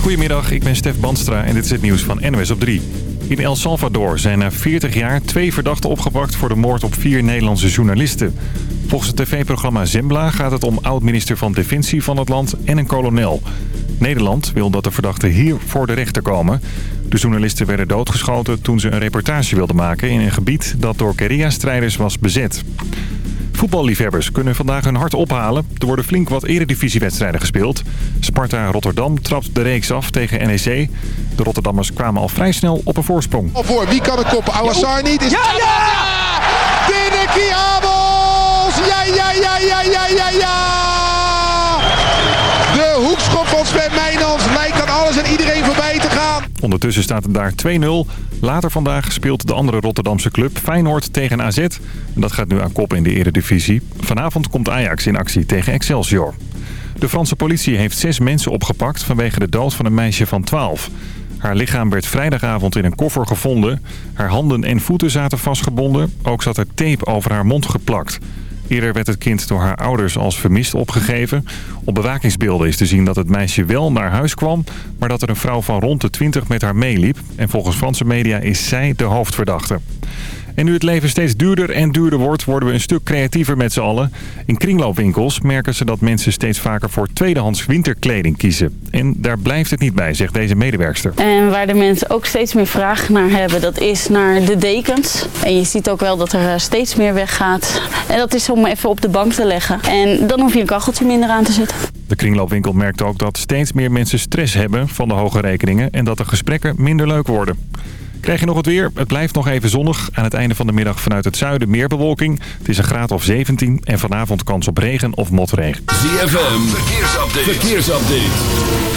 Goedemiddag, ik ben Stef Banstra en dit is het nieuws van NOS op 3. In El Salvador zijn na 40 jaar twee verdachten opgepakt voor de moord op vier Nederlandse journalisten. Volgens het tv-programma Zembla gaat het om oud-minister van Defensie van het land en een kolonel. Nederland wil dat de verdachten hier voor de rechter komen. De journalisten werden doodgeschoten toen ze een reportage wilden maken in een gebied dat door guerrilla-strijders was bezet. Voetballiefhebbers kunnen vandaag hun hart ophalen. Er worden flink wat eredivisiewedstrijden gespeeld. Sparta Rotterdam trapt de reeks af tegen NEC. De Rotterdammers kwamen al vrij snel op een voorsprong. Voor wie kan het koppen? Awassar niet? Is... Ja, ja! Binnen Kiabos! Ja, ja, ja, ja, ja, ja, ja! De hoekschop van Sven Meijnans lijkt aan alles en iedereen voorbij te gaan. Ondertussen staat het daar 2-0. Later vandaag speelt de andere Rotterdamse club Feyenoord tegen AZ. Dat gaat nu aan kop in de eredivisie. Vanavond komt Ajax in actie tegen Excelsior. De Franse politie heeft zes mensen opgepakt vanwege de dood van een meisje van 12. Haar lichaam werd vrijdagavond in een koffer gevonden. Haar handen en voeten zaten vastgebonden. Ook zat er tape over haar mond geplakt. Eerder werd het kind door haar ouders als vermist opgegeven. Op bewakingsbeelden is te zien dat het meisje wel naar huis kwam... maar dat er een vrouw van rond de 20 met haar meeliep. En volgens Franse media is zij de hoofdverdachte. En nu het leven steeds duurder en duurder wordt, worden we een stuk creatiever met z'n allen. In kringloopwinkels merken ze dat mensen steeds vaker voor tweedehands winterkleding kiezen. En daar blijft het niet bij, zegt deze medewerkster. En waar de mensen ook steeds meer vraag naar hebben, dat is naar de dekens. En je ziet ook wel dat er eh, steeds meer weggaat. En dat is om even op de bank te leggen. En dan hoef je een kacheltje minder aan te zetten. De kringloopwinkel merkt ook dat steeds meer mensen stress hebben van de hoge rekeningen... en dat de gesprekken minder leuk worden. Krijg je nog het weer? Het blijft nog even zonnig. Aan het einde van de middag vanuit het zuiden meer bewolking. Het is een graad of 17 en vanavond kans op regen of motregen. ZFM, verkeersupdate. verkeersupdate.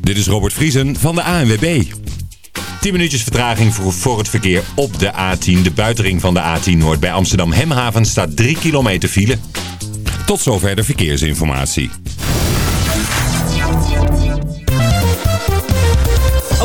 Dit is Robert Vriesen van de ANWB. 10 minuutjes vertraging voor, het verkeer op de A10. De buitenring van de A10 Noord bij Amsterdam Hemhaven staat 3 kilometer file. Tot zover de verkeersinformatie.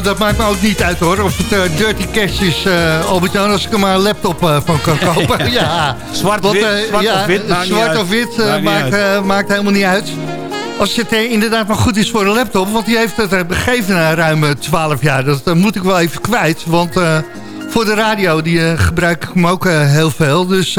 Nou, dat maakt me ook niet uit hoor. Of het eh, dirty cash is, eh Albert-Jan, als ik er maar een laptop eh, van kan kopen. ja. Zwart, Want, wit, zwart ja, of wit, maakt Zwart of wit Maakt maakt, maakt helemaal niet uit. Als het inderdaad maar goed is voor een laptop. Want die heeft het gegeven na ruim eh, 12 jaar. Dat moet ik wel even kwijt. Want voor de radio die, gebruik ik hem ook heel veel. Dus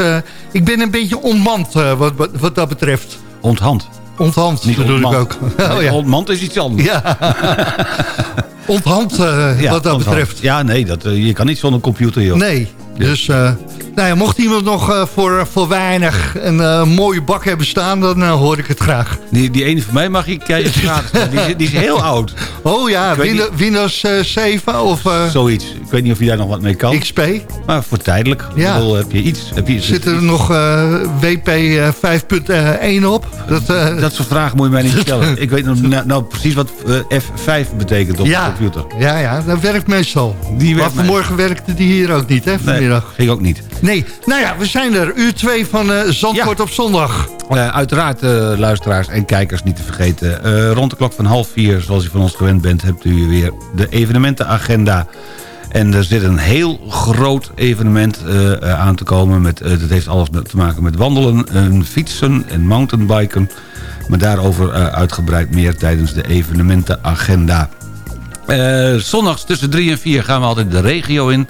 ik ben een beetje onmand wat, wat, dat betreft. Onthand. Onthand Niet bedoel ik ook. Oh, ja. Ontmand is iets anders. Ja. Onthand eh, Ja, wat dat onthand. betreft. Ja, nee, dat, eh, je kan niet zonder computer, joh. Nee, dus eh, nou ja, mocht iemand nog voor, voor weinig een mooie bak hebben staan, dan hoor ik het graag. Die, die ene van mij mag gratis. maar die, die is heel oud. Oh ja, Windows eh, 7 of eh, Zoiets. Ik weet niet of je daar nog wat mee kan. XP. Maar voor tijdelijk. Ja. Bedoel, heb je iets. Heb je, Zit er nog eh, WP eh, 5.1 op? Dat, eh, Dat soort vragen moet je mij niet stellen. Ik weet nou, nou, nou precies wat eh, F5 betekent op ja, de computer. ja, ja, dat werkt meestal. Die maar vanmorgen werkte die hier ook niet, hè, Nee, vanmiddag. ik ook niet. Nee, nou ja, we zijn er. Uur 2 van eh Zandvoort op zondag. Eh, uiteraard, eh, luisteraars en kijkers niet te vergeten. eh, rond de klok van half vier, zoals u van ons gewend bent... hebt u weer de evenementenagenda. En er zit een heel groot evenement eh, eh, aan te komen. Met, eh, dat heeft alles te maken met wandelen, en fietsen en mountainbiken. Maar daarover uitgebreid meer tijdens de evenementenagenda. Zondags tussen 3 en 4 gaan we altijd de regio in.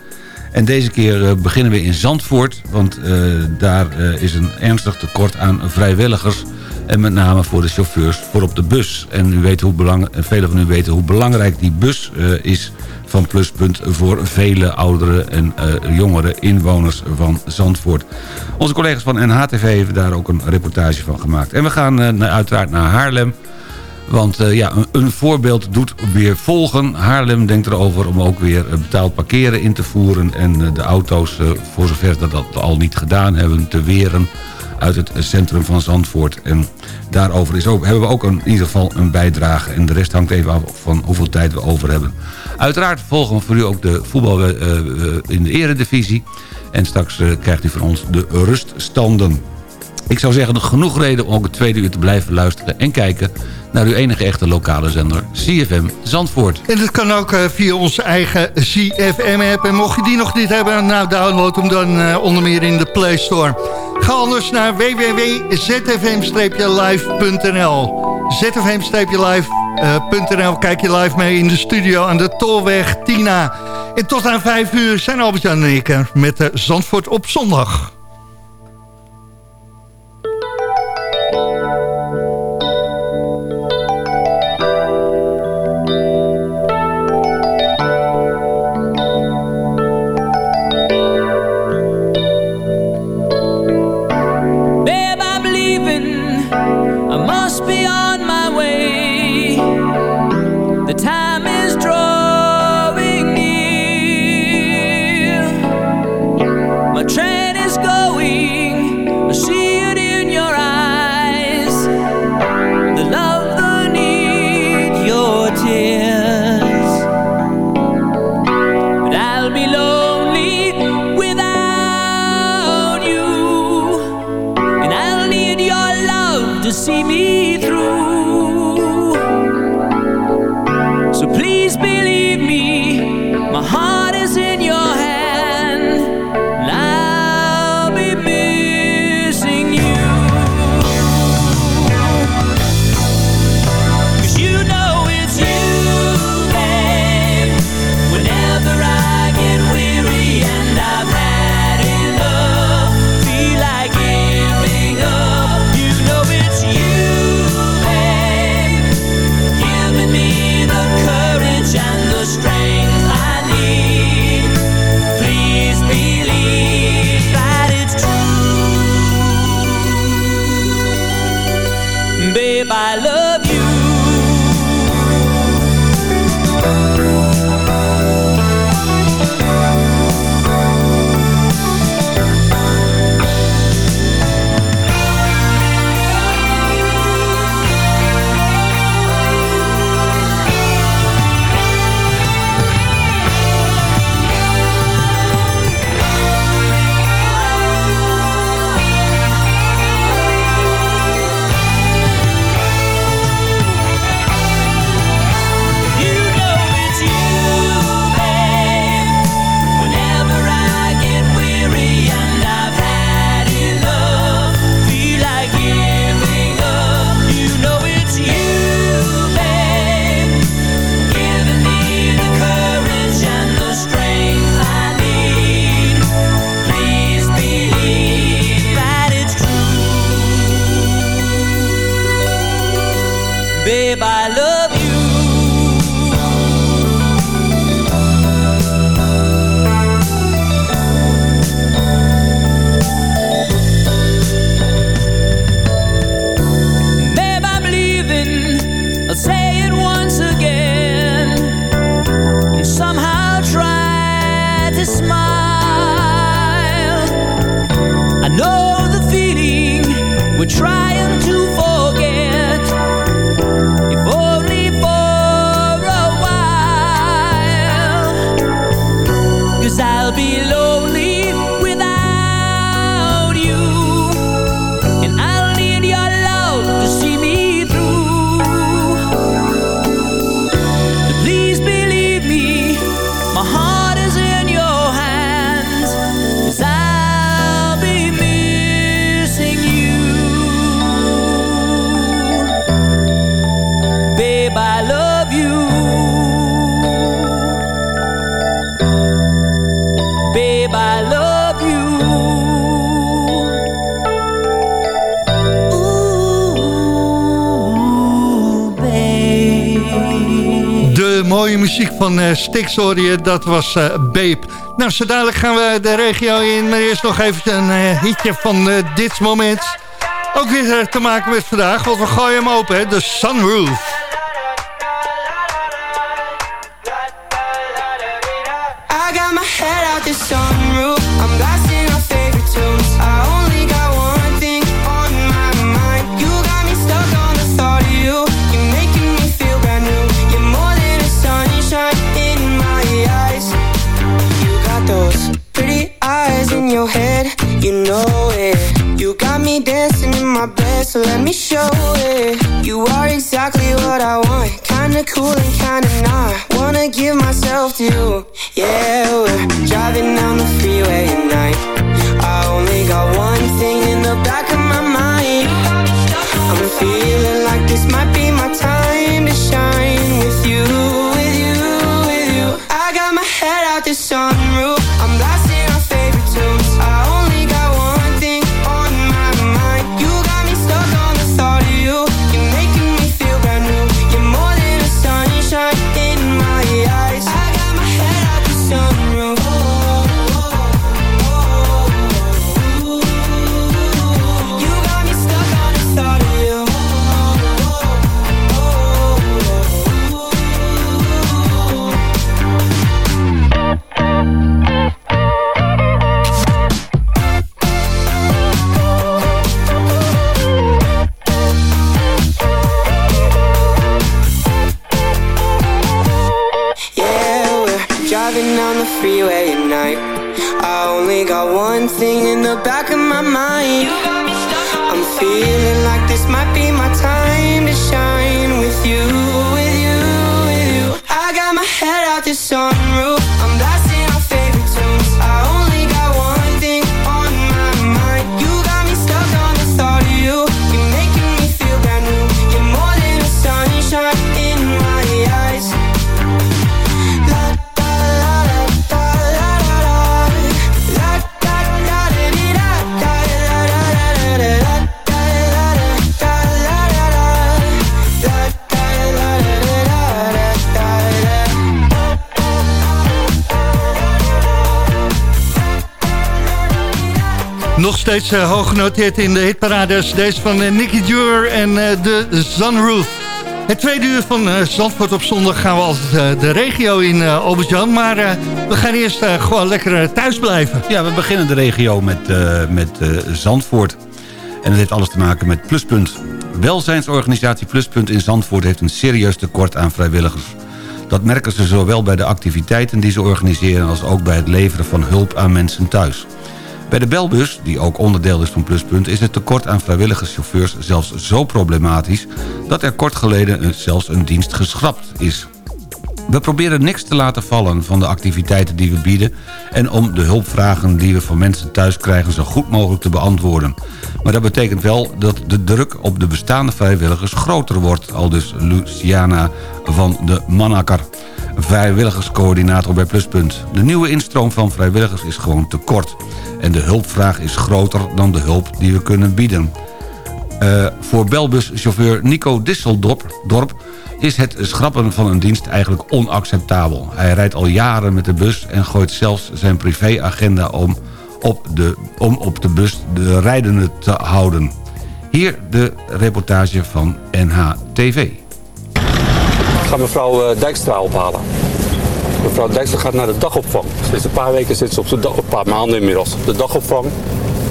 En deze keer beginnen we in Zandvoort. Want daar is een ernstig tekort aan vrijwilligers. En met name voor de chauffeurs voor op de bus. En u weet hoe belang, en velen van u weten hoe belangrijk die bus eh, is van Pluspunt voor vele oudere en eh, jongere inwoners van Zandvoort. Onze collega's van NHTV hebben daar ook een reportage van gemaakt. En we gaan eh, uiteraard naar Haarlem. Want ja, een, voorbeeld doet weer volgen. Haarlem denkt erover om ook weer betaald parkeren in te voeren... en de auto's, voor zover dat dat al niet gedaan hebben, te weren uit het centrum van Zandvoort. En daarover is ook, hebben we ook in ieder geval een bijdrage. En de rest hangt even af van hoeveel tijd we over hebben. Uiteraard volgen we voor u ook de voetbal eh, eh, in de eredivisie. En straks eh, krijgt u van ons de ruststanden. Ik zou zeggen, genoeg reden om ook het tweede uur te blijven luisteren... en kijken naar uw enige echte lokale zender, CFM Zandvoort. En dat kan ook eh, via onze eigen CFM-app. En mocht je die nog niet hebben, nou download hem dan eh, onder meer in de Play Store. Ga anders naar www.zfm-live.nl zfm-live.nl Kijk je live mee in de studio aan de Tolweg Tina. En tot aan vijf uur zijn Albert-Jan en ik met eh, Zandvoort op zondag. mooie muziek van uh, dat was uh, Babe. Nou, zo dadelijk gaan we de regio in, maar eerst nog even een eh, hitje van dit moment. Ook weer te maken met vandaag, want we gooien hem open, hè, de Sunroof. Steeds eh, hoog genoteerd in de hitparades. Deze van eh, Nicky Dure en eh, de Sunroof. Het tweede uur van Zandvoort op zondag gaan we eh, de regio in, eh Albert-Jan. Maar we gaan eerst gewoon lekker thuis blijven. Ja, we beginnen de regio met, met Zandvoort. En dat heeft alles te maken met Pluspunt. Welzijnsorganisatie Pluspunt in Zandvoort heeft een serieus tekort aan vrijwilligers. Dat merken ze zowel bij de activiteiten die ze organiseren... als ook bij het leveren van hulp aan mensen thuis. Bij de belbus, die ook onderdeel is van Pluspunt... is het tekort aan vrijwilligerschauffeurs zelfs zo problematisch... dat er kort geleden zelfs een dienst geschrapt is. We proberen niks te laten vallen van de activiteiten die we bieden... en om de hulpvragen die we van mensen thuis krijgen... zo goed mogelijk te beantwoorden. Maar dat betekent wel dat de druk op de bestaande vrijwilligers groter wordt... al dus Luciana van de Manakker, vrijwilligerscoördinator bij Pluspunt. De nieuwe instroom van vrijwilligers is gewoon te kort... en de hulpvraag is groter dan de hulp die we kunnen bieden. Eh, voor belbuschauffeur Nico Disseldorp dorp, is het schrappen van een dienst eigenlijk onacceptabel. Hij rijdt al jaren met de bus en gooit zelfs zijn privéagenda om op de, om op de bus de rijdende te houden. Hier de reportage van NHTV. Ik ga mevrouw eh, Dijkstra ophalen. Mevrouw Dijkstra gaat naar de dagopvang. Sinds een paar weken zit ze op de dag, een paar maanden inmiddels, op de dagopvang.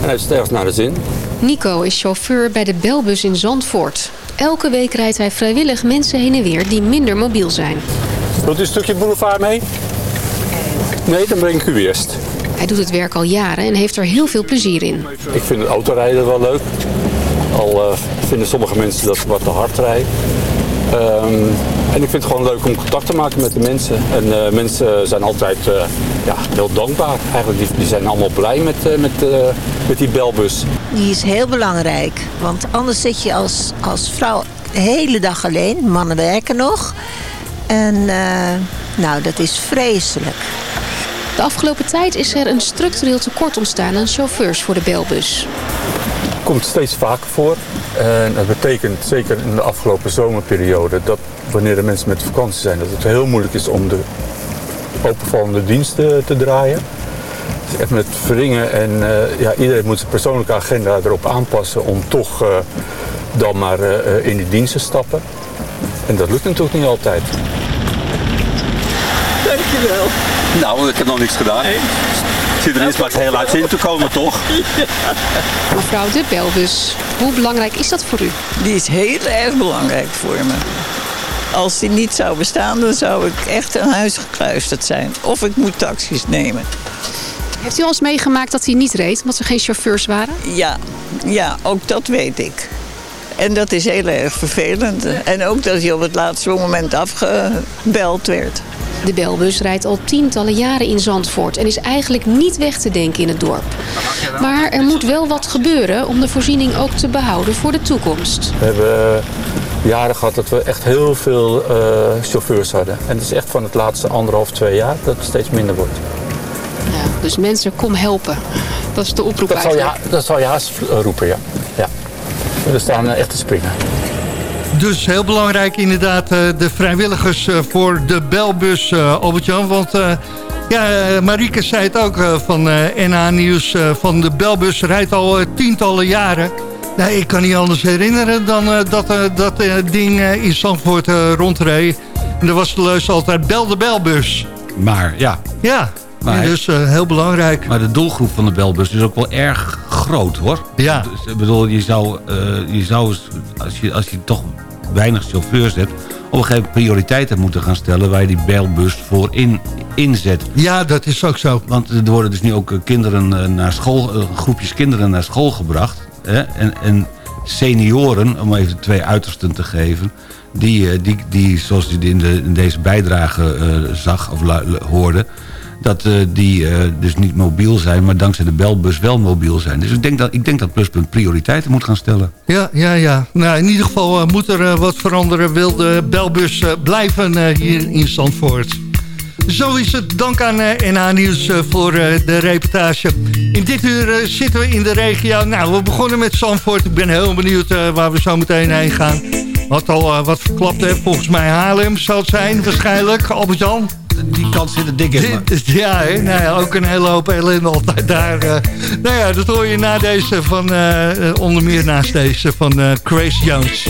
En heeft het ergens naar de zin. Nico is chauffeur bij de Belbus in Zandvoort. Elke week rijdt hij vrijwillig mensen heen en weer die minder mobiel zijn. Wilt u een stukje boulevard mee? Nee, dan breng ik u eerst. Hij doet het werk al jaren en heeft er heel veel plezier in. Ik vind het autorijden wel leuk. Al eh, vinden sommige mensen dat wat te hard rijd. Ehm, en ik vind het gewoon leuk om contact te maken met de mensen. En eh, mensen zijn altijd eh, ja, heel dankbaar. Eigenlijk, die, die zijn allemaal blij met, eh, met, eh, met die belbus. Die is heel belangrijk. Want anders zit je als, als vrouw de hele dag alleen. Mannen werken nog. En eh, nou, dat is vreselijk. De afgelopen tijd is er een structureel tekort ontstaan aan chauffeurs voor de Belbus. Komt steeds vaker voor. En dat betekent zeker in de afgelopen zomerperiode dat wanneer de mensen met vakantie zijn, dat het heel moeilijk is om de openvallende diensten te draaien. Het is echt met verringen en eh, ja, iedereen moet zijn persoonlijke agenda erop aanpassen om toch eh, dan maar eh, in die dienst te stappen. En dat lukt natuurlijk niet altijd. Dankjewel. Nou, ik heb nog niks gedaan. Er eerst maar heel uit in te komen, toch? Mevrouw de Belbus, hoe belangrijk is dat voor u? Die is heel erg belangrijk voor me. Als die niet zou bestaan, dan zou ik echt aan huis gekluisterd zijn. Of ik moet taxis nemen. Heeft u al eens meegemaakt dat hij niet reed omdat er geen chauffeurs waren? Ja, ja, ook dat weet ik. En dat is heel erg vervelend. En ook dat hij op het laatste moment afgebeld werd. De belbus rijdt al tientallen jaren in Zandvoort en is eigenlijk niet weg te denken in het dorp. Maar er moet wel wat gebeuren om de voorziening ook te behouden voor de toekomst. We hebben eh, jaren gehad dat we echt heel veel eh, chauffeurs hadden. En het is echt van het laatste anderhalf, twee jaar dat het steeds minder wordt. Dus mensen, kom helpen. Dat is de oproep Dat zal je, eigenlijk. ha- dat zal je haast roepen, ja. ja. We staan eh, echt te springen. Dus heel belangrijk inderdaad eh, de vrijwilligers eh, voor de belbus, eh, Albert-Jan. Want ja, Marieke zei het ook van NH Nieuws. van de belbus rijdt al tientallen jaren. Nee, ik kan niet anders herinneren dan dat dat ding in Zandvoort rondreed. En dat was de leus altijd bel de belbus. Maar ja, Ja, Maar- dus heel belangrijk. Maar de doelgroep van de belbus is ook wel erg groot, hoor. Ja. Dus, ik bedoel, je zou, je zou als, je, als je toch weinig chauffeurs hebt... op een gegeven moment prioriteiten moeten gaan stellen... waar je die belbus voor in, inzet. Ja, dat is ook zo. Want er worden dus nu ook eh, kinderen eh, naar school... eh, groepjes kinderen naar school gebracht. Hè? En, en senioren, om even twee uitersten te geven... die, die, die zoals je in, de, in deze bijdrage zag of hoorde... dat eh, die eh, dus niet mobiel zijn, maar dankzij de belbus wel mobiel zijn. Dus ik denk dat, ik denk dat Pluspunt prioriteiten moet gaan stellen. Ja, ja, ja. Nou, in ieder geval eh, moet er wat veranderen. Wil de belbus blijven hier in Zandvoort. Zo is het. Dank aan NH Nieuws voor de reportage. In dit uur zitten we in de regio. Nou, we begonnen met Zandvoort. Ik ben heel benieuwd waar we zo meteen heen gaan. Wat al wat verklapt. Volgens mij Haarlem zal het zijn waarschijnlijk. Albert-Jan. Die kant zit er dik in. Ja, hè? Nou ja, ook een hele hoop ellende altijd daar. eh. nou ja, dat hoor je na deze van, eh, eh, onder meer naast deze van Grace Jones.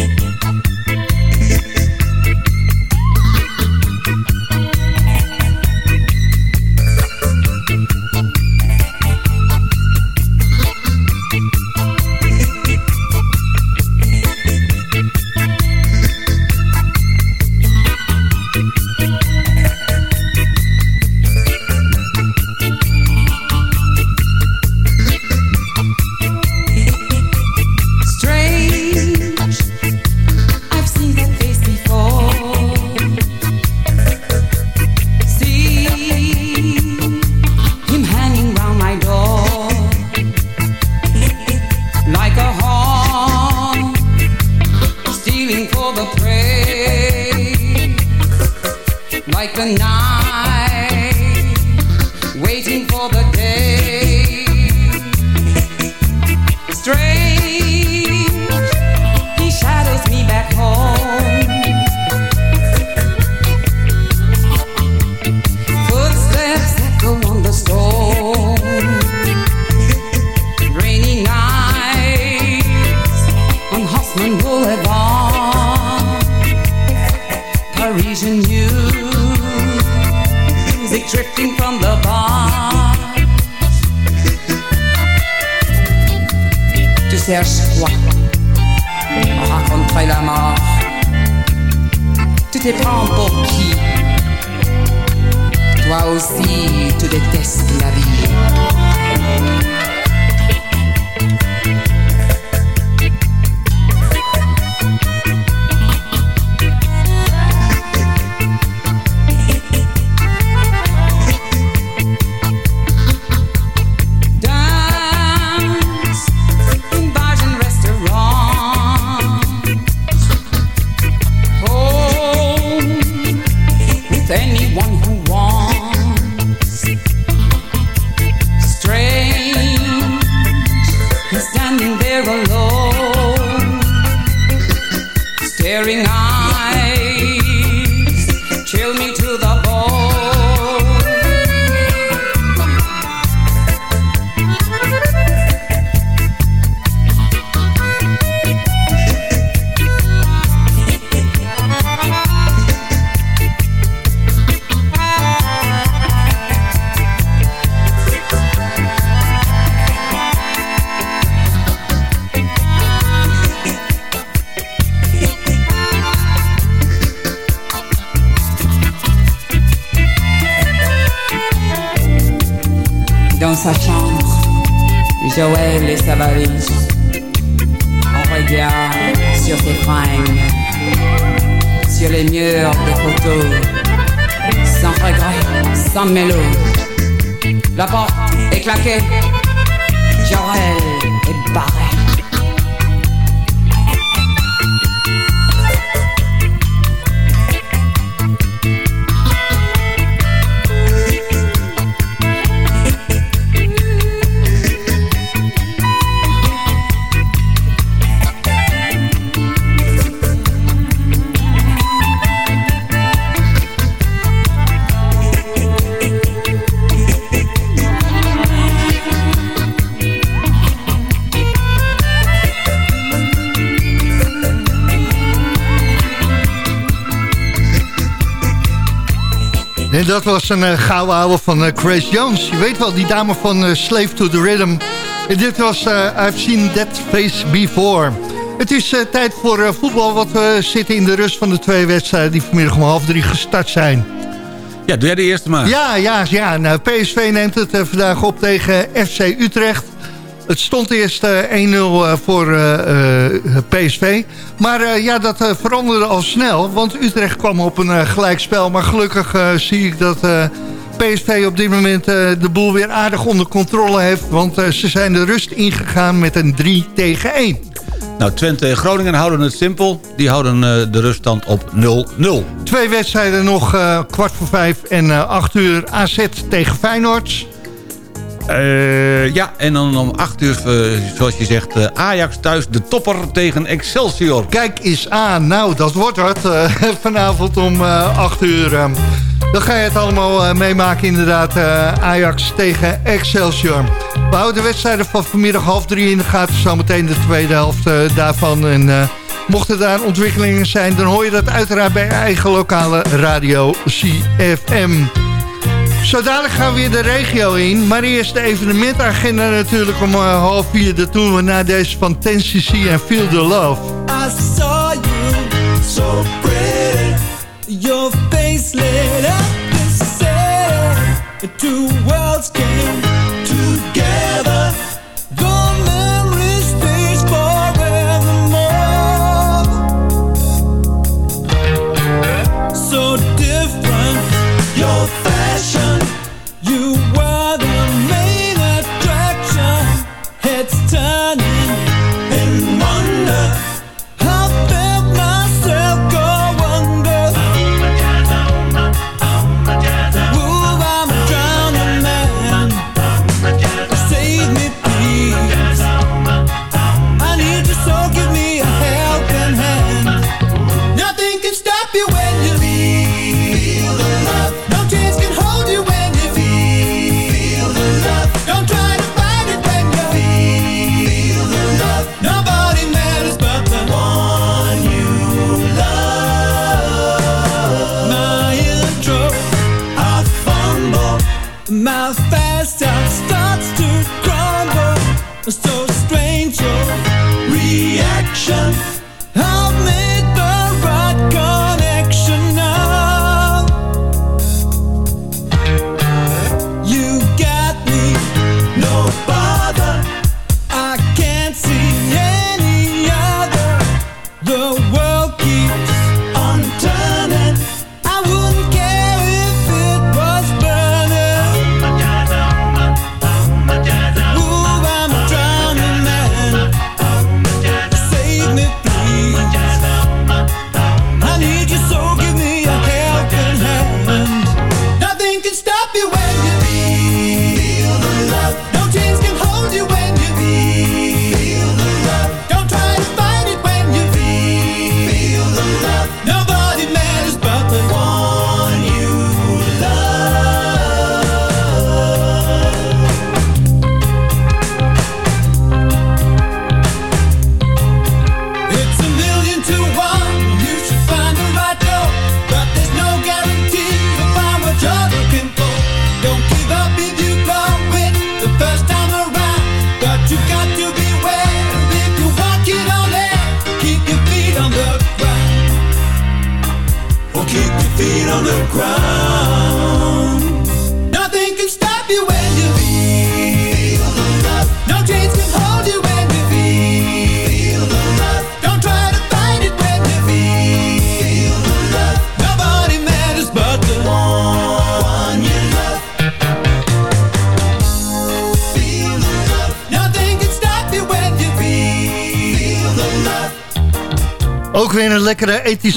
Drifting from the bar. Tu cherches quoi Rencontrer la mort. Tu te prends pour qui Toi aussi, tu détestes la vie. Dat was een uh, gouden ouwe van eh, Grace Jones. Je weet wel, die dame van eh, Slave to the Rhythm. En dit was I've Seen That Face Before. Het is tijd voor voetbal, want we zitten in de rust van de twee wedstrijden... die vanmiddag om half drie gestart zijn. Ja, doe jij de eerste maar. Ja, ja, ja. Nou, PSV neemt het vandaag op tegen FC Utrecht. Het stond eerst eh, 1-0 eh, voor eh, eh, PSV. Maar eh, ja, dat eh, veranderde al snel. Want Utrecht kwam op een eh, gelijkspel. Maar gelukkig eh, zie ik dat eh, PSV op dit moment eh, de boel weer aardig onder controle heeft. Want eh, ze zijn de rust ingegaan met een 3 tegen 1. Nou, Twente en Groningen houden het simpel. Die houden eh, de ruststand op 0-0. Twee wedstrijden nog, eh, kwart voor vijf en eh, acht uur AZ tegen Feyenoord. Eh, ja, en dan om 8 uur, eh, zoals je zegt, eh, Ajax thuis de topper tegen Excelsior. Kijk eens aan, nou dat wordt eh, vanavond om eh 8 uur. eh. dan ga je het allemaal meemaken inderdaad, Ajax tegen Excelsior. We houden de wedstrijden van vanmiddag half drie in de gaten, zometeen de tweede helft daarvan. En mochten daar ontwikkelingen zijn, dan hoor je dat uiteraard bij je eigen lokale radio CFM. Zo dadelijk gaan we weer de regio in. Maar eerst de evenementagenda natuurlijk om eh, half vier. Doen we na deze van 10cc en Feel the Love. I saw you so pretty. Your face lit up the city. Two worlds came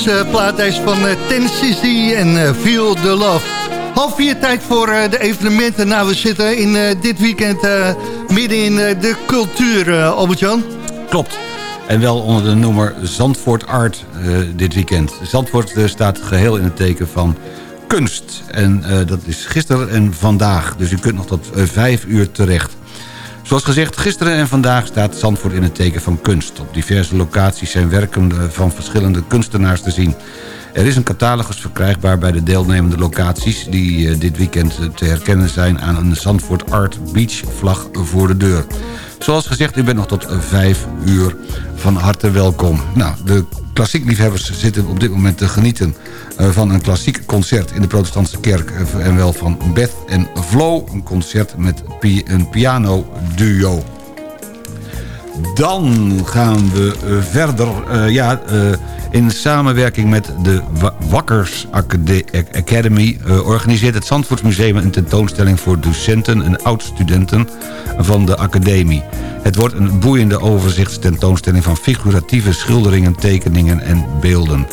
plaat deze van eh, 10cc en eh, Feel the Love. Half vier tijd voor eh, de evenementen. Nou, we zitten in dit weekend midden in de cultuur, Albert-Jan. Klopt. En wel onder de noemer Zandvoort Art dit weekend. Zandvoort staat geheel in het teken van kunst. En dat is gisteren en vandaag. Dus u kunt nog tot vijf uur terecht. Zoals gezegd, gisteren en vandaag staat Zandvoort in het teken van kunst. Op diverse locaties zijn werken van verschillende kunstenaars te zien. Er is een catalogus verkrijgbaar bij de deelnemende locaties... die eh, dit weekend te herkennen zijn aan een Zandvoort Art Beach vlag voor de deur. Zoals gezegd, u bent nog tot 5 uur van harte welkom. Nou, de klassiekliefhebbers zitten op dit moment te genieten eh, van een klassiek concert in de protestantse kerk. eh, En wel van Beth en Flo, een concert met een piano duo. Dan gaan we eh, verder. ja, in samenwerking met de Wa- Wakkers Acade- Academy... eh, organiseert het Zandvoortsmuseum een tentoonstelling... voor docenten en oud-studenten van de academie. Het wordt een boeiende overzichtstentoonstelling... van figuratieve schilderingen, tekeningen en beelden.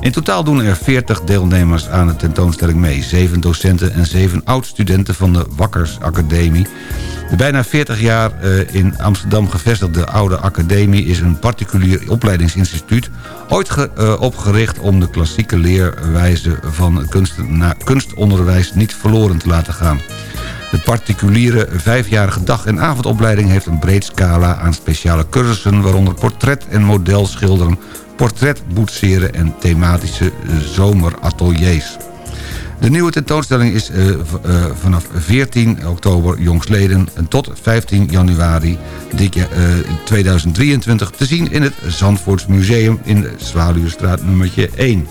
In totaal doen er 40 deelnemers aan de tentoonstelling mee. 7 docenten en 7 oud-studenten van de Wakkers Academie. De bijna 40 jaar eh, in Amsterdam gevestigde Oude Academie... is een particulier opleidingsinstituut... ooit eh, opgericht om de klassieke leerwijze van kunstonderwijs... niet verloren te laten gaan. De particuliere vijfjarige dag- en avondopleiding heeft een breed scala aan speciale cursussen... waaronder portret- en modelschilderen, portret boetseren en thematische eh, zomerateliers. De nieuwe tentoonstelling is eh, eh, vanaf 14 oktober jongsleden en tot 15 januari dit jaar, eh, 2023 te zien in het Zandvoorts Museum in de Zwaluwstraat nummertje 1.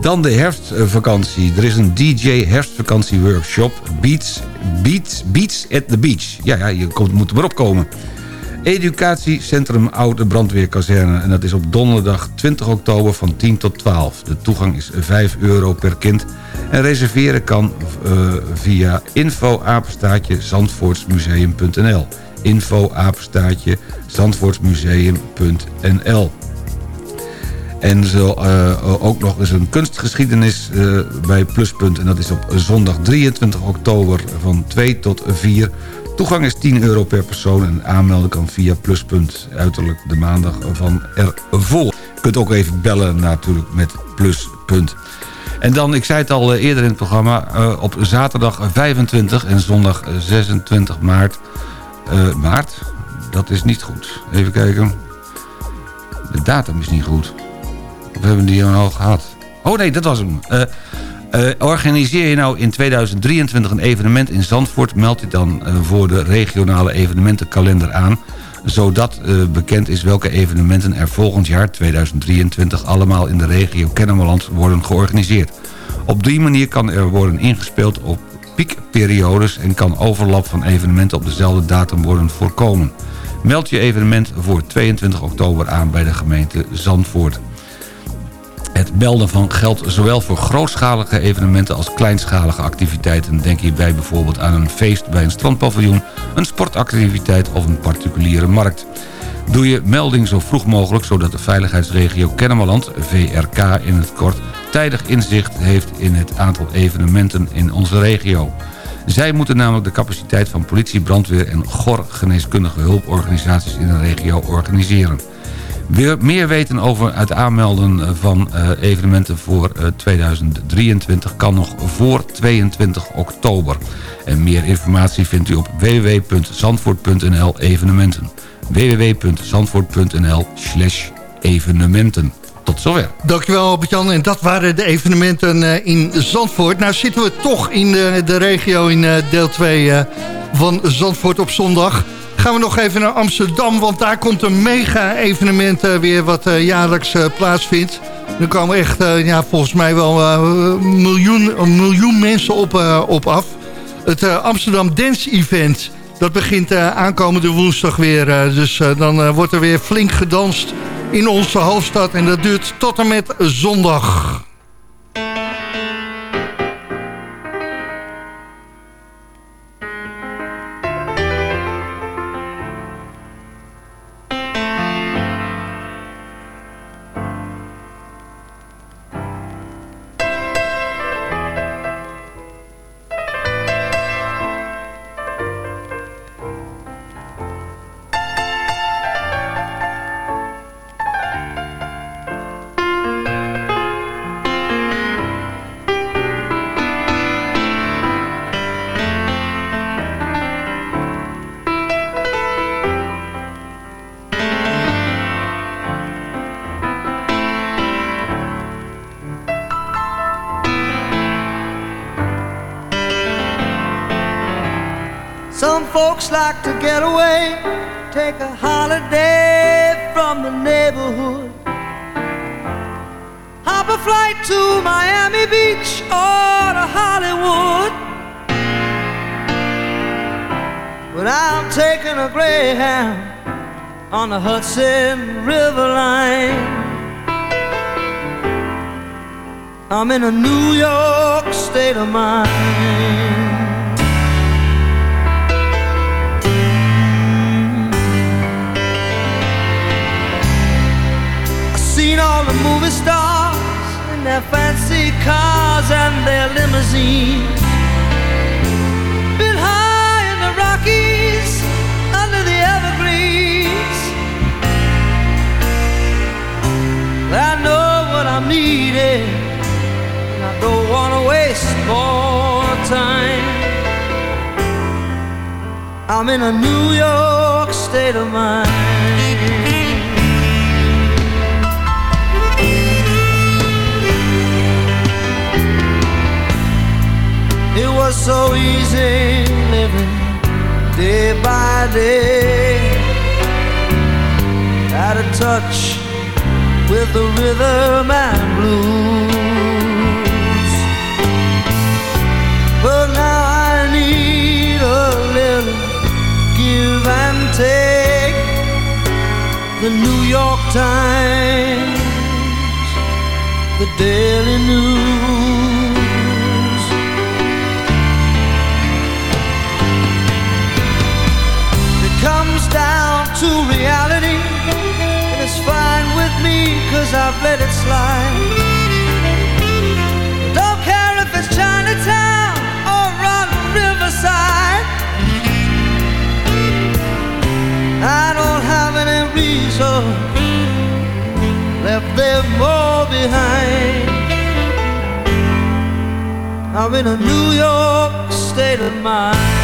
Dan de herfstvakantie. Er is een DJ herfstvakantie workshop. Beats, Beats, Beats at the Beach. Ja, ja je komt, moet maar opkomen. Educatiecentrum Oude Brandweerkazerne. En dat is op donderdag 20 oktober van 10 tot 12. De toegang is 5 euro per kind. En reserveren kan eh, via info apenstaatje zandvoortsmuseum.nl info apenstaatje zandvoortsmuseum.nl en zo eh, ook nog eens een kunstgeschiedenis eh, bij Pluspunt. En dat is op zondag 23 oktober van 2 tot 4. Toegang is 10 euro per persoon en aanmelden kan via Pluspunt. Uiterlijk de maandag van ervoor. Je kunt ook even bellen natuurlijk met Pluspunt. En dan, ik zei het al eh, eerder in het programma... eh, op zaterdag 25 en zondag 26 maart... eh, maart? Dat is niet goed. Even kijken. De datum is niet goed. Of hebben we die al gehad? Oh nee, dat was hem. Eh, organiseer je nou in 2023 een evenement in Zandvoort... meld je dan eh, voor de regionale evenementenkalender aan... zodat eh, bekend is welke evenementen er volgend jaar 2023... allemaal in de regio Kennemerland worden georganiseerd. Op die manier kan er worden ingespeeld op piekperiodes... en kan overlap van evenementen op dezelfde datum worden voorkomen. Meld je evenement voor 22 oktober aan bij de gemeente Zandvoort. Het melden van geldt zowel voor grootschalige evenementen als kleinschalige activiteiten. Denk hierbij bijvoorbeeld aan een feest bij een strandpaviljoen, een sportactiviteit of een particuliere markt. Doe je melding zo vroeg mogelijk zodat de veiligheidsregio Kennemerland, VRK in het kort, tijdig inzicht heeft in het aantal evenementen in onze regio. Zij moeten namelijk de capaciteit van politie, brandweer en GOR geneeskundige hulporganisaties in de regio organiseren. Meer weten over het aanmelden van eh, evenementen voor eh, 2023 kan nog voor 22 oktober. En meer informatie vindt u op www.zandvoort.nl evenementen. www.zandvoort.nl slash evenementen. Tot zover. Dankjewel Albert-Jan. En dat waren de evenementen eh, in Zandvoort. Nou zitten we toch in de, de regio in eh, deel 2 eh, van Zandvoort op zondag. Gaan we nog even naar Amsterdam, want daar komt een mega-evenement eh, weer wat eh, jaarlijks eh, plaatsvindt. Er komen echt, ja, volgens mij wel een miljoen, miljoen mensen op, op af. Het Amsterdam Dance Event, dat begint aankomende woensdag weer. dus dan wordt er weer flink gedanst in onze hoofdstad. En dat duurt tot en met zondag. The Hudson River line. I'm in a New York state of mind. I've seen all the movie stars in their fancy cars and their limousines. Been high in the Rockies, I'm needing, and I don't want to waste more time. I'm in a New York state of mind. It was so easy living day by day. Out a touch with the rhythm and blues. But now I need a little give and take. The New York Times, the Daily News. It comes down to reality, it's fine with me, cause I've let it slide. Don't care if it's Chinatown or Rotten Riverside. I don't have any reason left them all behind. I'm in a New York state of mind.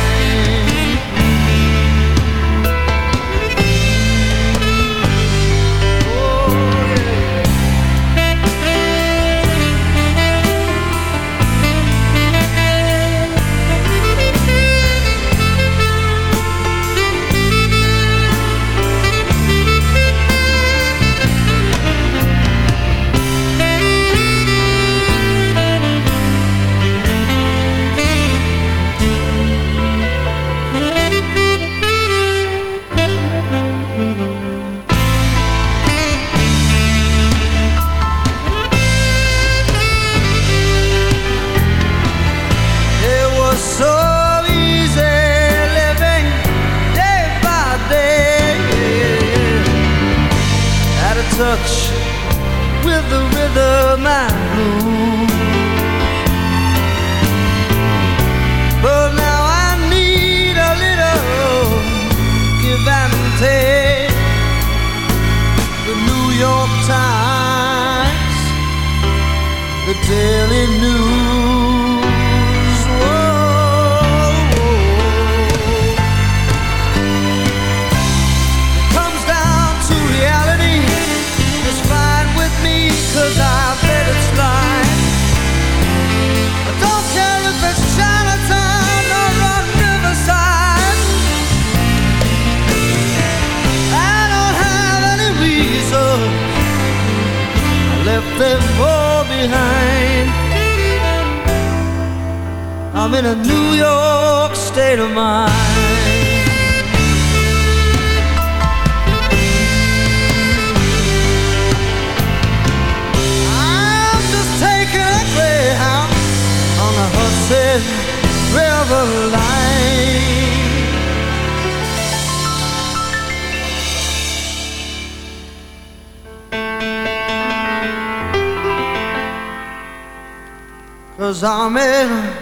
Cause I'm in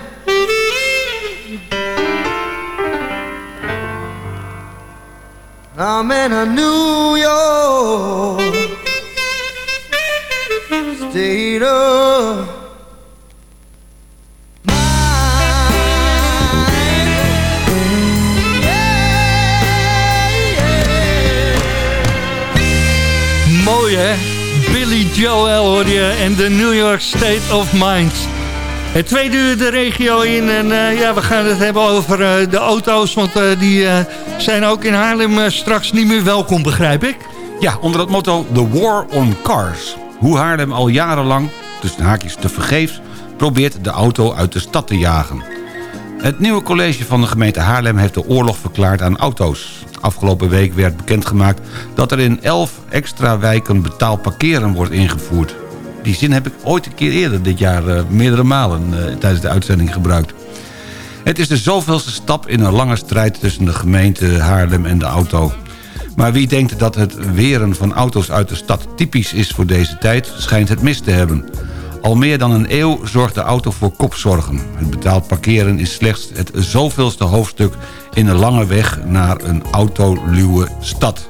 I'm in a New York state of Mooi hè? Billy Joel hoor je en de New York State of Mind. Het tweede de regio in en eh, ja, we gaan het hebben over eh, de auto's... want eh, die zijn ook in Haarlem straks niet meer welkom, begrijp ik. Ja, onder het motto The War on Cars. Hoe Haarlem al jarenlang, tussen haakjes te vergeefs... probeert de auto uit de stad te jagen. Het nieuwe college van de gemeente Haarlem heeft de oorlog verklaard aan auto's. Afgelopen week werd bekendgemaakt dat er in 11 extra wijken betaald parkeren wordt ingevoerd. Die zin heb ik ooit een keer eerder dit jaar eh, meerdere malen eh, tijdens de uitzending gebruikt. Het is de zoveelste stap in een lange strijd tussen de gemeente Haarlem en de auto. Maar wie denkt dat het weren van auto's uit de stad typisch is voor deze tijd... schijnt het mis te hebben. Al meer dan een eeuw zorgt de auto voor kopzorgen. Het betaald parkeren is slechts het zoveelste hoofdstuk... in een lange weg naar een autoluwe stad.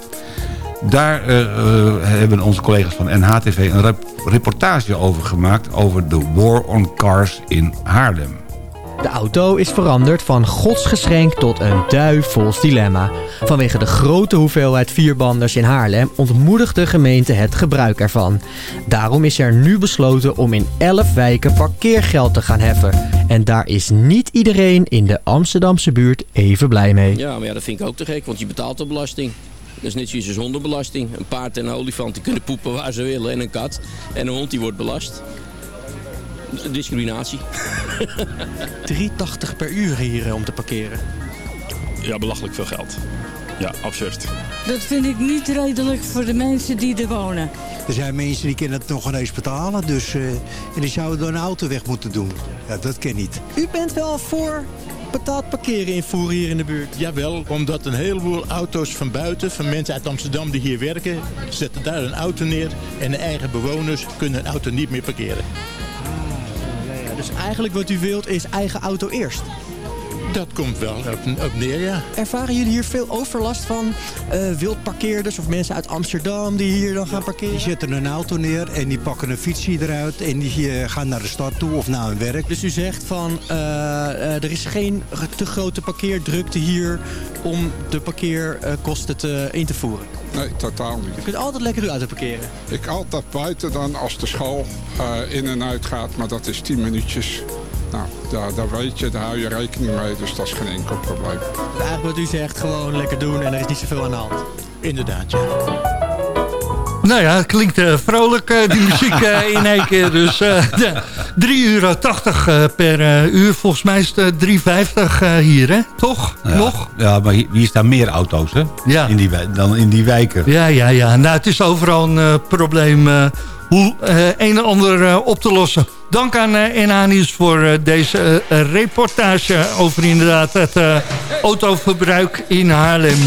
Daar eh, eh, hebben onze collega's van NHTV een rep- reportage over gemaakt... over de War on Cars in Haarlem. De auto is veranderd van godsgeschenk tot een duivels dilemma. Vanwege de grote hoeveelheid vierbanders in Haarlem ontmoedigt de gemeente het gebruik ervan. Daarom is er nu besloten om in 11 wijken parkeergeld te gaan heffen. En daar is niet iedereen in de Amsterdamse buurt even blij mee. Ja, maar ja, dat vind ik ook te gek, want je betaalt de belasting. Dat is net zoals een zonderbelasting. Een paard en een olifant die kunnen poepen waar ze willen. En een kat en een hond die wordt belast. Discriminatie. 3,80 per uur hier eh, om te parkeren. Ja, belachelijk veel geld. Ja, absurd. Dat vind ik niet redelijk voor de mensen die er wonen. Er zijn mensen die kunnen het nog ineens betalen. Dus, eh, en die zouden door een auto weg moeten doen. Ja, dat ken niet. U bent wel voor betaald parkeren invoeren hier in de buurt? Jawel, omdat een heleboel auto's van buiten, van mensen uit Amsterdam die hier werken, zetten daar een auto neer en de eigen bewoners kunnen hun auto niet meer parkeren. Ja, ja, dus eigenlijk wat u wilt is eigen auto eerst. Dat komt wel op, op neer, ja. Ervaren jullie hier veel overlast van eh, wildparkeerders of mensen uit Amsterdam die hier dan gaan parkeren? Die zetten een auto neer en die pakken een fietsie eruit en die eh, gaan naar de stad toe of naar hun werk. Dus u zegt van eh, er is geen te grote parkeerdrukte hier om de parkeerkosten te, in te voeren? Nee, totaal niet. Je kunt altijd lekker uw auto parkeren. Ik altijd buiten dan als de school eh, in en uit gaat, maar dat is 10 minuutjes. Nou, daar, daar weet je, daar hou je rekening mee, dus dat is geen enkel probleem. Eigenlijk wat u zegt, gewoon lekker doen en er is niet zoveel aan de hand. Inderdaad, ja. Nou ja, het klinkt eh, vrolijk, eh, die muziek eh, in één keer. Dus eh, de 3,80 euro eh, per eh, uur. Volgens mij is het eh, 3,50 hier, hè? Toch? Ja, Nog? Ja, maar hier, hier staan meer auto's hè? Ja. In die, dan in die wijken. Ja, ja, ja. Nou, het is overal een eh, probleem eh, hoe eh, een en ander eh, op te lossen. Dank aan eh NH Nieuws voor eh, deze eh, reportage over inderdaad het eh, autoverbruik in Haarlem.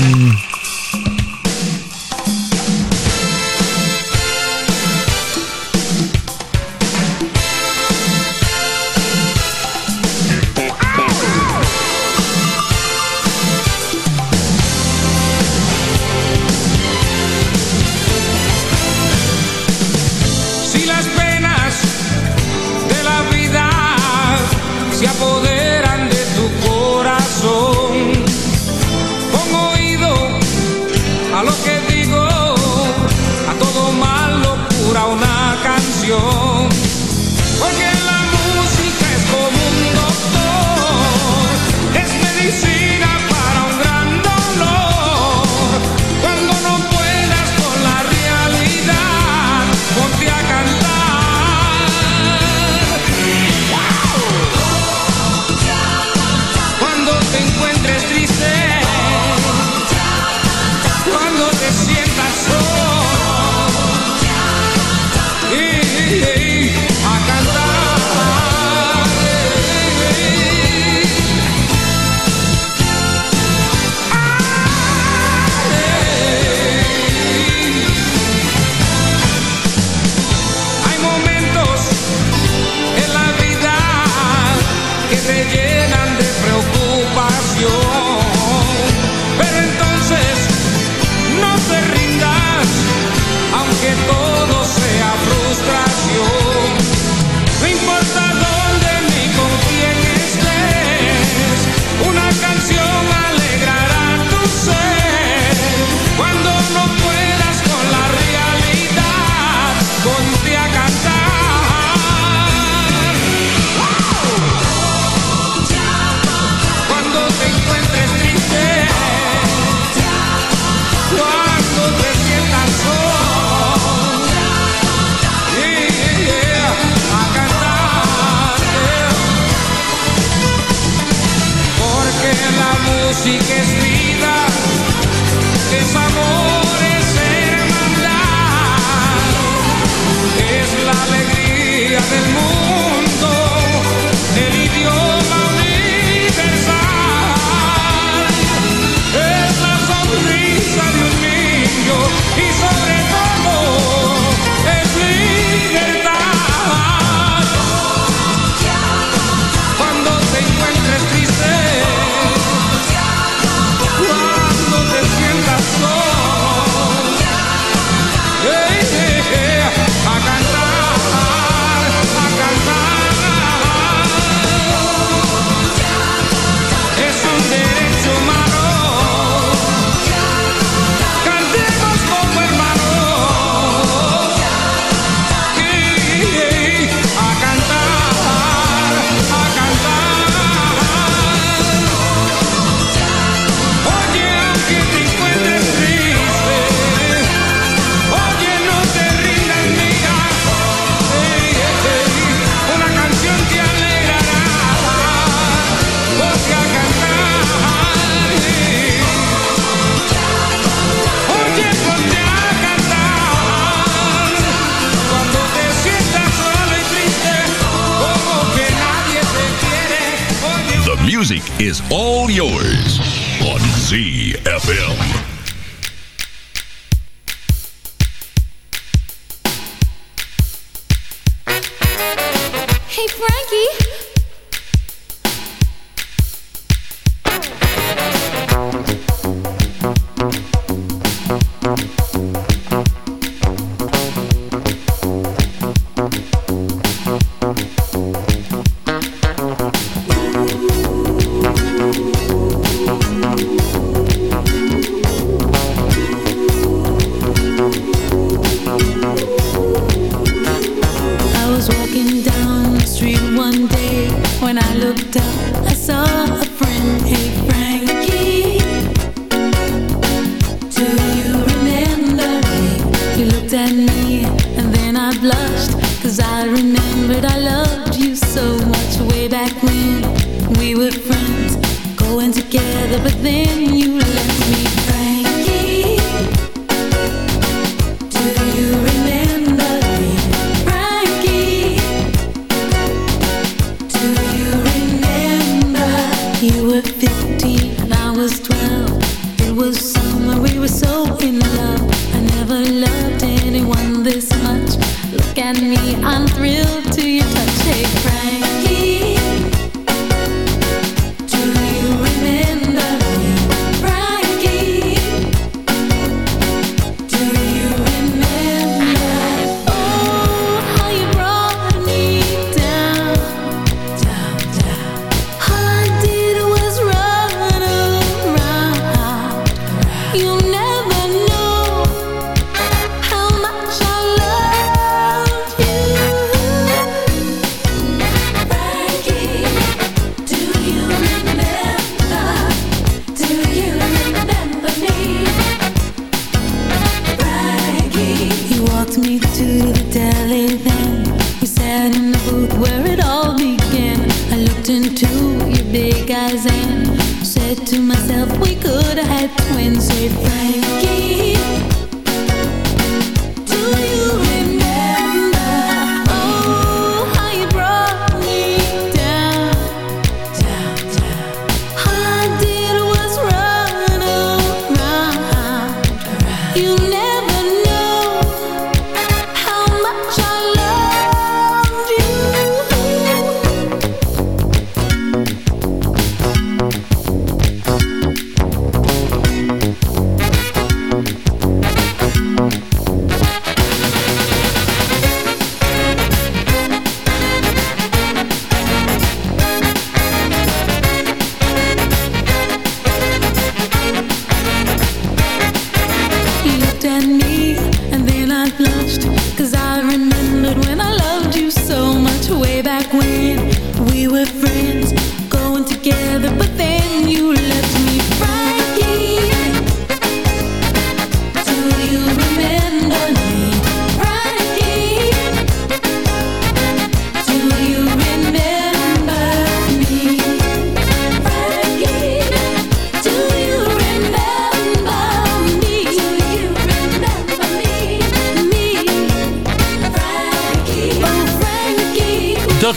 Frankie.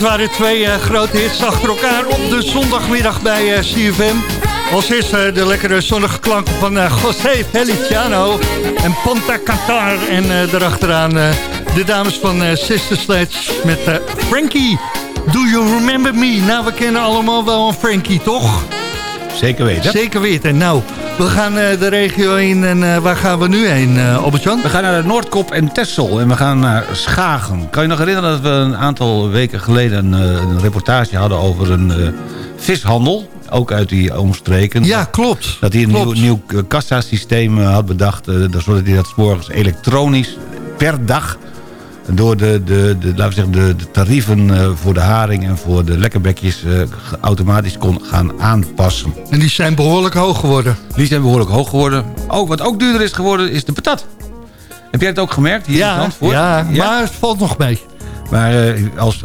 Waren twee eh, grote hits achter elkaar op de zondagmiddag bij eh, CFM. Als eerste de lekkere zonnige klanken van eh, José Feliciano en Ponta Cantar. En eh, daarachteraan eh, de dames van eh, Sister Sledge met eh, Frankie. Do you remember me? Nou, we kennen allemaal wel een Frankie, toch? Zeker weten. Zeker weten. Nou, we gaan eh, de regio in en eh, waar gaan we nu heen, uh, Albert-Jan? We gaan naar de Noordkop en Texel en we gaan naar Schagen. Kan je nog herinneren dat we een aantal weken geleden een, eh, een reportage hadden over een eh, vishandel? Ook uit die omstreken. Ja, klopt. Dat hij een Klopt. nieuw, nieuw eh, kassasysteem eh, had bedacht. eh, zodat hij dat morgens elektronisch per dag door de, de, de, laten we zeggen, de, de tarieven eh, voor de haring en voor de lekkerbekjes eh, automatisch kon gaan aanpassen. En die zijn behoorlijk hoog geworden. Die zijn behoorlijk hoog geworden. Ook, wat ook duurder is geworden is de patat. Heb jij het ook gemerkt hier in Ja, Zandvoort? ja, maar het valt nog mee. Maar eh, als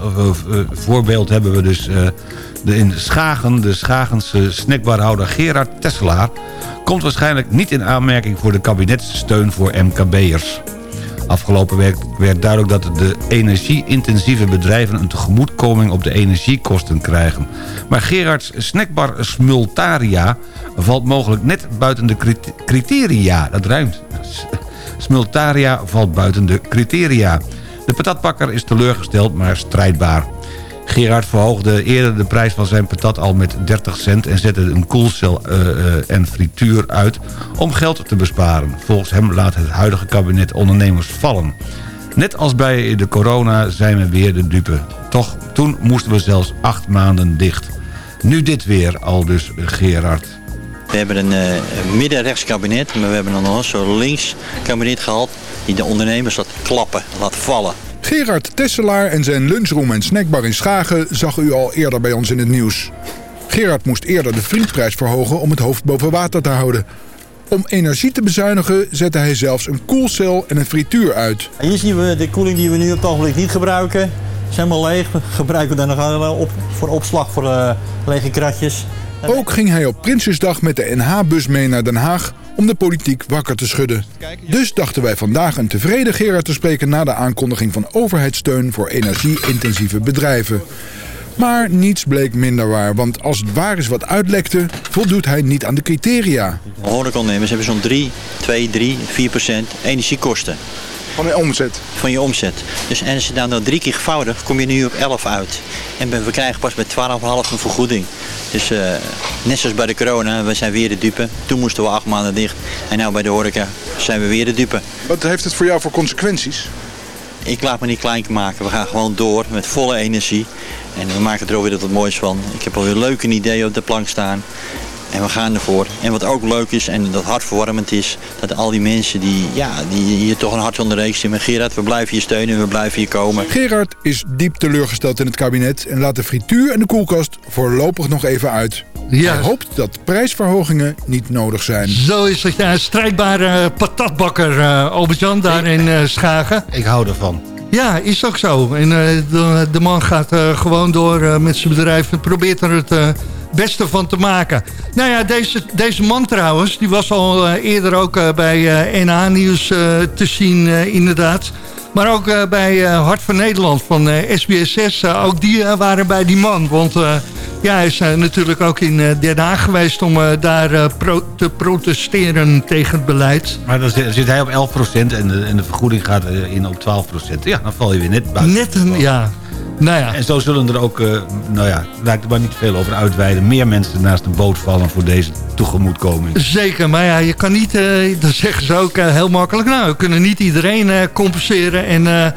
voorbeeld hebben we dus de, in Schagen... de Schagense snackbarhouder Gerard Tesselaar... komt waarschijnlijk niet in aanmerking voor de kabinetssteun voor MKB'ers. Afgelopen week werd duidelijk dat de energie-intensieve bedrijven... een tegemoetkoming op de energiekosten krijgen. Maar Gerards snackbar Smultaria valt mogelijk net buiten de crit- criteria. Dat ruimt. Smultaria valt buiten de criteria. De patatbakker is teleurgesteld, maar strijdbaar. Gerard verhoogde eerder de prijs van zijn patat al met 30 cent... en zette een koelcel eh, eh, en frituur uit om geld te besparen. Volgens hem laat het huidige kabinet ondernemers vallen. Net als bij de corona zijn we weer de dupe. Toch, toen moesten we zelfs acht maanden dicht. Nu dit weer, al dus Gerard. We hebben een eh middenrechts kabinet, maar we hebben dan nog zo'n links kabinet gehad die de ondernemers laat klappen, laat vallen. Gerard Tesselaar en zijn lunchroom en snackbar in Schagen zag u al eerder bij ons in het nieuws. Gerard moest eerder de vriendprijs verhogen om het hoofd boven water te houden. Om energie te bezuinigen zette hij zelfs een koelcel en een frituur uit. Hier zien we de koeling die we nu op het ogenblik niet gebruiken. Is helemaal leeg. We gebruiken dan nog wel op, voor opslag voor eh, lege kratjes. Ook ging hij op Prinsjesdag met de NH-bus mee naar Den Haag om de politiek wakker te schudden. Dus dachten wij vandaag een tevreden Gerard te spreken na de aankondiging van overheidssteun voor energie-intensieve bedrijven. Maar niets bleek minder waar, want als het waar is wat uitlekte, voldoet hij niet aan de criteria. Horecaondernemers hebben zo'n 3, 2, 3, 4 procent energiekosten. Van je omzet? Van je omzet. Dus en als je dan nou drie keer gevoudigd, kom je nu op 11 uit. En we krijgen pas bij 12,5 een vergoeding. Dus eh, net zoals bij de corona, we zijn weer de dupe. Toen moesten we acht maanden dicht. En nu bij de horeca zijn we weer de dupe. Wat heeft het voor jou voor consequenties? Ik laat me niet klein maken. We gaan gewoon door met volle energie. En we maken er ook weer wat moois van. Ik heb alweer leuke ideeën op de plank staan. En we gaan ervoor. En wat ook leuk is en dat hartverwarmend is, dat al die mensen die, ja, die hier toch een hart onder de reeks. Maar Gerard, we blijven je steunen, we blijven hier komen. Gerard is diep teleurgesteld in het kabinet en laat de frituur en de koelkast voorlopig nog even uit. Hij hoopt dat prijsverhogingen niet nodig zijn. Zo is het. Ja, een strijdbare patatbakker, eh Albert-Jan, daar in eh, Schagen. Ik hou ervan. Ja, is ook zo. En eh, de, de man gaat eh, gewoon door met zijn bedrijf en probeert er het eh, beste van te maken. Nou ja, deze, deze man trouwens, die was al eh, eerder ook eh, bij eh NH Nieuws te zien inderdaad. Maar ook bij Hart van Nederland van SBS6, eh, ook die waren bij die man. Want ja, hij is natuurlijk ook in Den Haag geweest om daar pro- te protesteren tegen het beleid. Maar dan zit, hij op 11% en de, en de vergoeding gaat in op 12%. Ja, dan val je weer net buiten. Net een, ja. Nou ja. En zo zullen er ook, eh, nou ja, laat ik er maar niet veel over uitweiden... meer mensen naast de boot vallen voor deze tegemoetkoming. Zeker, maar ja, je kan niet, eh, dat zeggen ze ook eh, heel makkelijk... nou, we kunnen niet iedereen compenseren en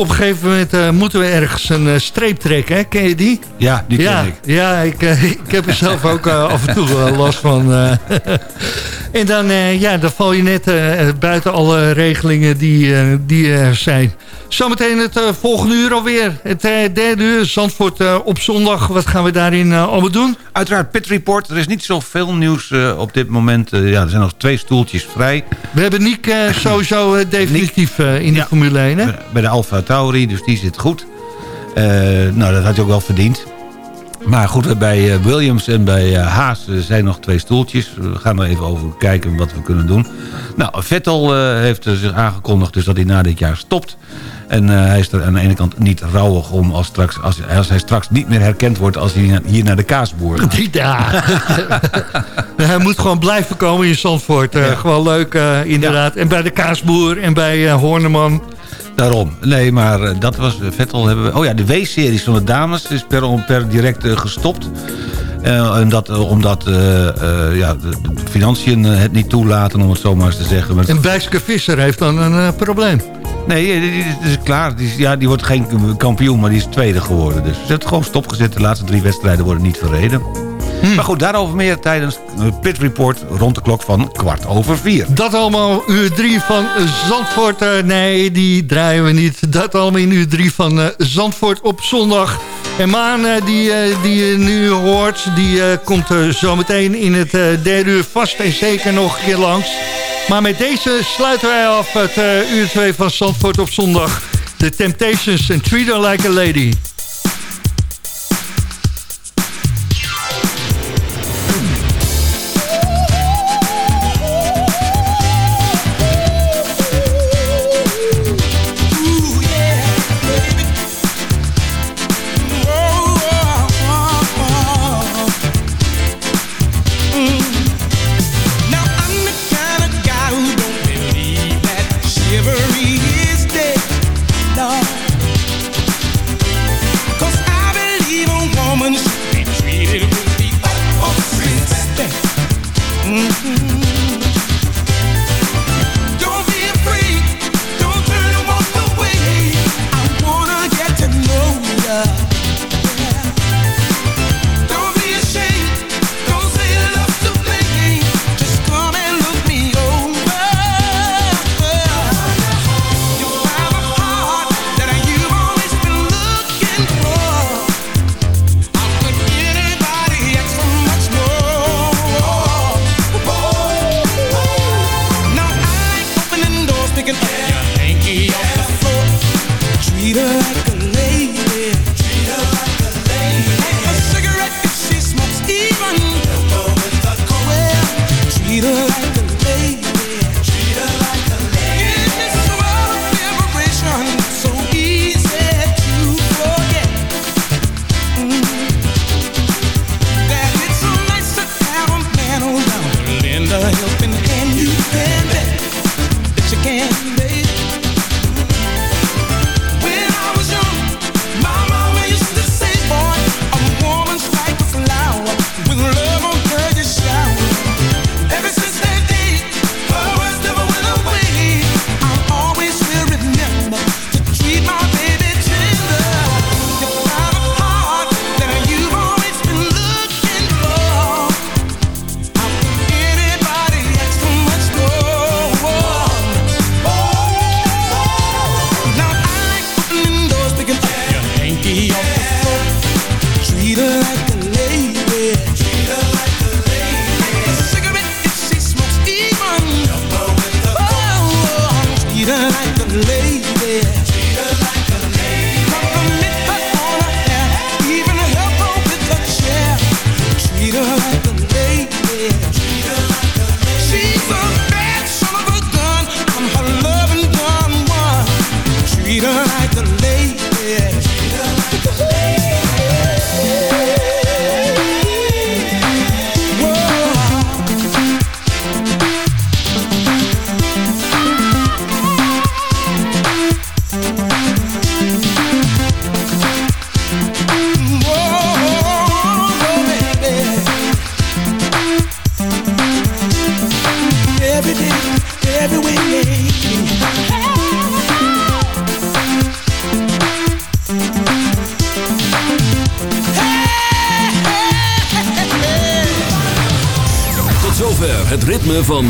op een gegeven moment eh, moeten we ergens een eh, streep trekken, hè? ken je die? Ja, die ken ja, ik. Ja, ik, eh, ik heb er zelf ook af en toe wel last van. eh. en dan, eh, ja, dan val je net eh, buiten alle regelingen die, eh, die er zijn. Zometeen het volgende uur alweer. Het derde uur, Zandvoort op zondag. Wat gaan we daarin eh, allemaal doen? Uiteraard Pit Report. Er is niet zoveel nieuws eh, op dit moment. Ja, er zijn nog twee stoeltjes vrij. We hebben Niek eh, sowieso definitief eh, in de Formule 1, hè? Bij de Alfa Tauri, dus die zit goed. Eh, nou, dat had hij ook wel verdiend. Maar goed, bij eh, Williams en bij eh, Haas zijn nog twee stoeltjes. We gaan er even over kijken wat we kunnen doen. Nou, Vettel heeft zich aangekondigd dus dat hij na dit jaar stopt. En hij is er aan de ene kant niet rouwig om als, straks, als, als hij straks niet meer herkend wordt... als hij hier naar de kaasboer gaat. Ja. hij moet gewoon blijven komen in Zandvoort. Gewoon leuk, inderdaad. En bij de kaasboer en bij Horneman. Daarom. Nee, maar eh, dat was Vettel. Hebben we, oh ja, de W-series van de dames is per, per direct eh, gestopt. Eh, en dat, eh, omdat eh, eh, ja, de, financiën eh, het niet toelaten, om het zo maar eens te zeggen. Maar En Bijske Visser heeft dan een eh, probleem. Nee, die, is klaar. Die, ja, die wordt geen kampioen, maar die is tweede geworden. Dus ze heeft het gewoon stopgezet. De laatste drie wedstrijden worden niet verreden. Maar goed, daarover meer tijdens het Pit Report rond de klok van kwart over vier. Dat allemaal uur drie van Zandvoort. eh, nee, die draaien we niet. Dat allemaal in uur drie van eh, Zandvoort op zondag. En Maan, eh, die, die je nu hoort, die komt zometeen in het derde uur vast en zeker nog een keer langs. Maar met deze sluiten wij af het uur twee van Zandvoort op zondag. The Temptations en Treat Her Like a Lady.